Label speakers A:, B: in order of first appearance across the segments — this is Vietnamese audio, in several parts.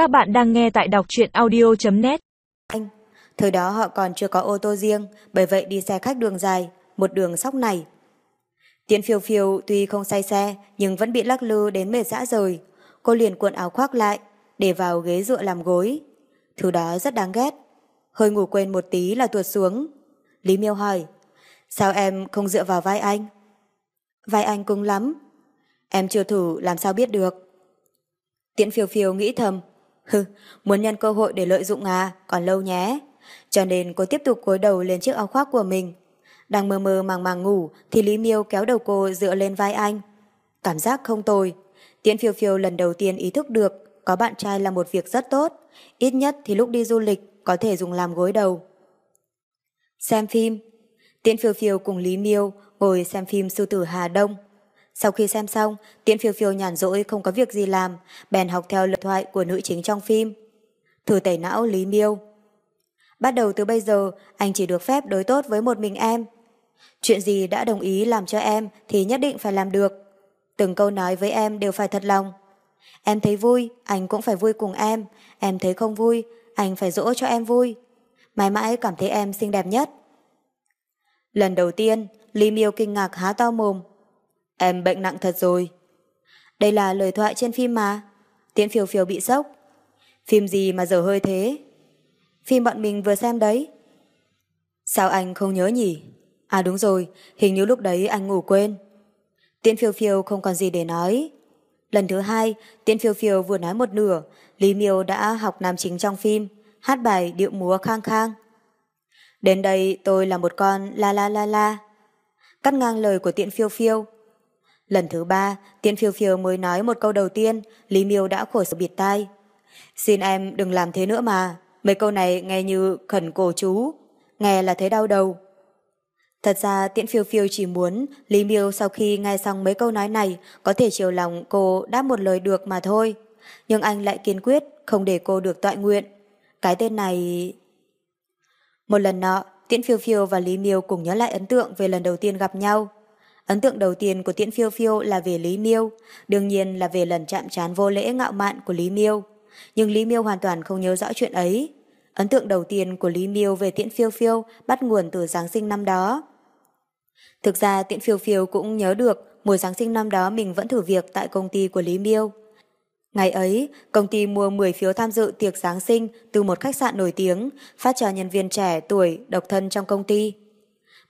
A: Các bạn đang nghe tại đọc truyện audio.net
B: Anh, thời đó họ còn chưa có ô tô riêng, bởi vậy đi xe khách đường dài, một đường sóc này. tiến phiêu phiêu tuy không say xe, nhưng vẫn bị lắc lư đến mệt dã rời. Cô liền cuộn áo khoác lại, để vào ghế dựa làm gối. Thứ đó rất đáng ghét. Hơi ngủ quên một tí là tuột xuống. Lý Miêu hỏi, sao em không dựa vào vai anh? Vai anh cứng lắm. Em chưa thử làm sao biết được. Tiễn phiêu phiêu nghĩ thầm, hừ, muốn nhân cơ hội để lợi dụng à, còn lâu nhé. Cho nên cô tiếp tục cúi đầu lên chiếc áo khoác của mình. Đang mơ mơ màng màng ngủ thì Lý Miêu kéo đầu cô dựa lên vai anh. Cảm giác không tồi. Tiễn phiêu phiêu lần đầu tiên ý thức được có bạn trai là một việc rất tốt. Ít nhất thì lúc đi du lịch có thể dùng làm gối đầu. Xem phim. Tiễn phiêu phiêu cùng Lý Miêu ngồi xem phim Sư tử Hà Đông. Sau khi xem xong, Tiễn phiêu phiêu nhàn rỗi không có việc gì làm, bèn học theo lời thoại của nữ chính trong phim. Thử tẩy não Lý Miêu. Bắt đầu từ bây giờ, anh chỉ được phép đối tốt với một mình em. Chuyện gì đã đồng ý làm cho em thì nhất định phải làm được. Từng câu nói với em đều phải thật lòng. Em thấy vui, anh cũng phải vui cùng em. Em thấy không vui, anh phải dỗ cho em vui. Mãi mãi cảm thấy em xinh đẹp nhất. Lần đầu tiên, Lý Miêu kinh ngạc há to mồm. Em bệnh nặng thật rồi. Đây là lời thoại trên phim mà. Tiễn phiêu phiêu bị sốc. Phim gì mà dở hơi thế? Phim bọn mình vừa xem đấy. Sao anh không nhớ nhỉ? À đúng rồi, hình như lúc đấy anh ngủ quên. Tiễn phiêu phiêu không còn gì để nói. Lần thứ hai, Tiễn phiêu phiêu vừa nói một nửa, Lý Miêu đã học nam chính trong phim, hát bài điệu múa khang khang. Đến đây tôi là một con la la la la. Cắt ngang lời của Tiễn phiêu phiêu. Lần thứ ba, Tiễn phiêu phiêu mới nói một câu đầu tiên, Lý Miêu đã khổ sở biệt tai. Xin em đừng làm thế nữa mà, mấy câu này nghe như khẩn cổ chú, nghe là thấy đau đầu. Thật ra Tiễn Phiêu Phiêu chỉ muốn Lý Miêu sau khi nghe xong mấy câu nói này có thể chiều lòng cô đáp một lời được mà thôi. Nhưng anh lại kiên quyết không để cô được tọa nguyện. Cái tên này... Một lần nọ, Tiễn Phiêu Phiêu và Lý Miêu cùng nhớ lại ấn tượng về lần đầu tiên gặp nhau. Ấn tượng đầu tiên của Tiễn Phiêu Phiêu là về Lý Miêu, đương nhiên là về lần chạm trán vô lễ ngạo mạn của Lý Miêu. Nhưng Lý Miêu hoàn toàn không nhớ rõ chuyện ấy. Ấn tượng đầu tiên của Lý Miêu về Tiễn Phiêu Phiêu bắt nguồn từ Giáng sinh năm đó. Thực ra Tiễn Phiêu Phiêu cũng nhớ được mùa Giáng sinh năm đó mình vẫn thử việc tại công ty của Lý Miêu. Ngày ấy, công ty mua 10 phiếu tham dự tiệc Giáng sinh từ một khách sạn nổi tiếng, phát cho nhân viên trẻ tuổi độc thân trong công ty.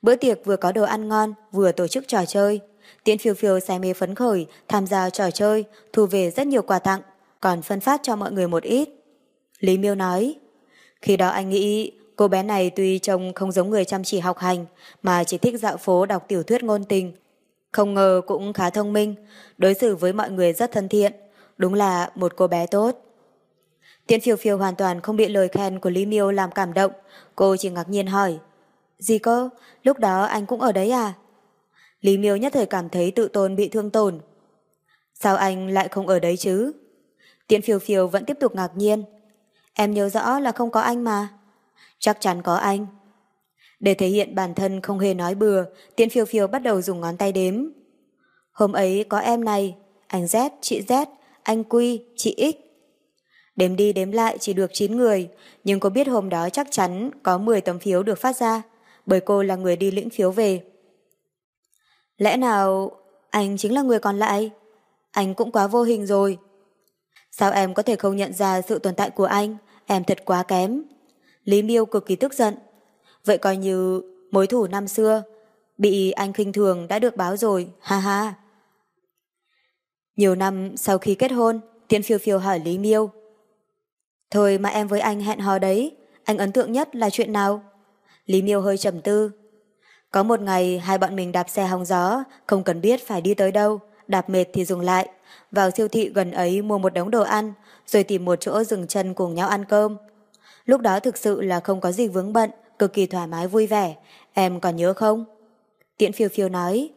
B: Bữa tiệc vừa có đồ ăn ngon, vừa tổ chức trò chơi. Tiễn Phiêu Phiêu say mê phấn khởi, tham gia trò chơi, thu về rất nhiều quà tặng, còn phân phát cho mọi người một ít. Lý Miêu nói, khi đó anh nghĩ cô bé này tuy trông không giống người chăm chỉ học hành, mà chỉ thích dạo phố đọc tiểu thuyết ngôn tình. Không ngờ cũng khá thông minh, đối xử với mọi người rất thân thiện, đúng là một cô bé tốt. Tiễn phiêu phiêu hoàn toàn không bị lời khen của Lý Miêu làm cảm động, cô chỉ ngạc nhiên hỏi. Gì cơ? Lúc đó anh cũng ở đấy à? Lý Miêu nhất thời cảm thấy tự tôn bị thương tổn. Sao anh lại không ở đấy chứ? Tiễn phiêu phiêu vẫn tiếp tục ngạc nhiên. Em nhớ rõ là không có anh mà. Chắc chắn có anh. Để thể hiện bản thân không hề nói bừa, Tiễn phiêu phiêu bắt đầu dùng ngón tay đếm. Hôm ấy có em này, anh Z, chị Z, anh Quy, chị X. Đếm đi đếm lại chỉ được 9 người, nhưng cô biết hôm đó chắc chắn có 10 tấm phiếu được phát ra, bởi cô là người đi lĩnh phiếu về. Lẽ nào anh chính là người còn lại? Anh cũng quá vô hình rồi. Sao em có thể không nhận ra sự tồn tại của anh? Em thật quá kém. Lý Miêu cực kỳ tức giận. Vậy coi như mối thủ năm xưa, bị anh khinh thường đã được báo rồi, ha ha. Nhiều năm sau khi kết hôn, Tiễn Phiêu Phiêu hỏi Lý Miêu. Thôi mà em với anh hẹn hò đấy, anh ấn tượng nhất là chuyện nào? Lý Miêu hơi trầm tư. Có một ngày hai bọn mình đạp xe hóng gió, không cần biết phải đi tới đâu, đạp mệt thì dừng lại, vào siêu thị gần ấy mua một đống đồ ăn, rồi tìm một chỗ dừng chân cùng nhau ăn cơm. Lúc đó thực sự là không có gì vướng bận, cực kỳ thoải mái vui vẻ. Em còn nhớ không? Tiễn phiêu phiêu nói.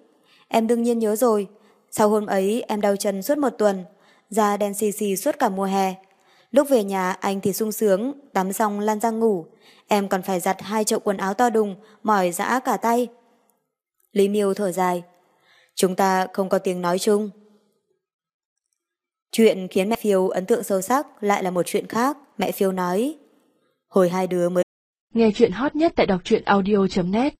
B: Em đương nhiên nhớ rồi. Sau hôm ấy em đau chân suốt một tuần, da đen xì xì suốt cả mùa hè. Lúc về nhà anh thì sung sướng, tắm xong lăn ra ngủ. Em còn phải giặt hai chậu quần áo to đùng, mỏi dã cả tay. Lý Miêu thở dài. Chúng ta không có tiếng nói chung. Chuyện khiến mẹ Phiêu ấn tượng sâu sắc lại là một chuyện khác, mẹ Phiêu nói. Hồi hai đứa mới
A: Nghe chuyện hot nhất tại đọc truyện audio.net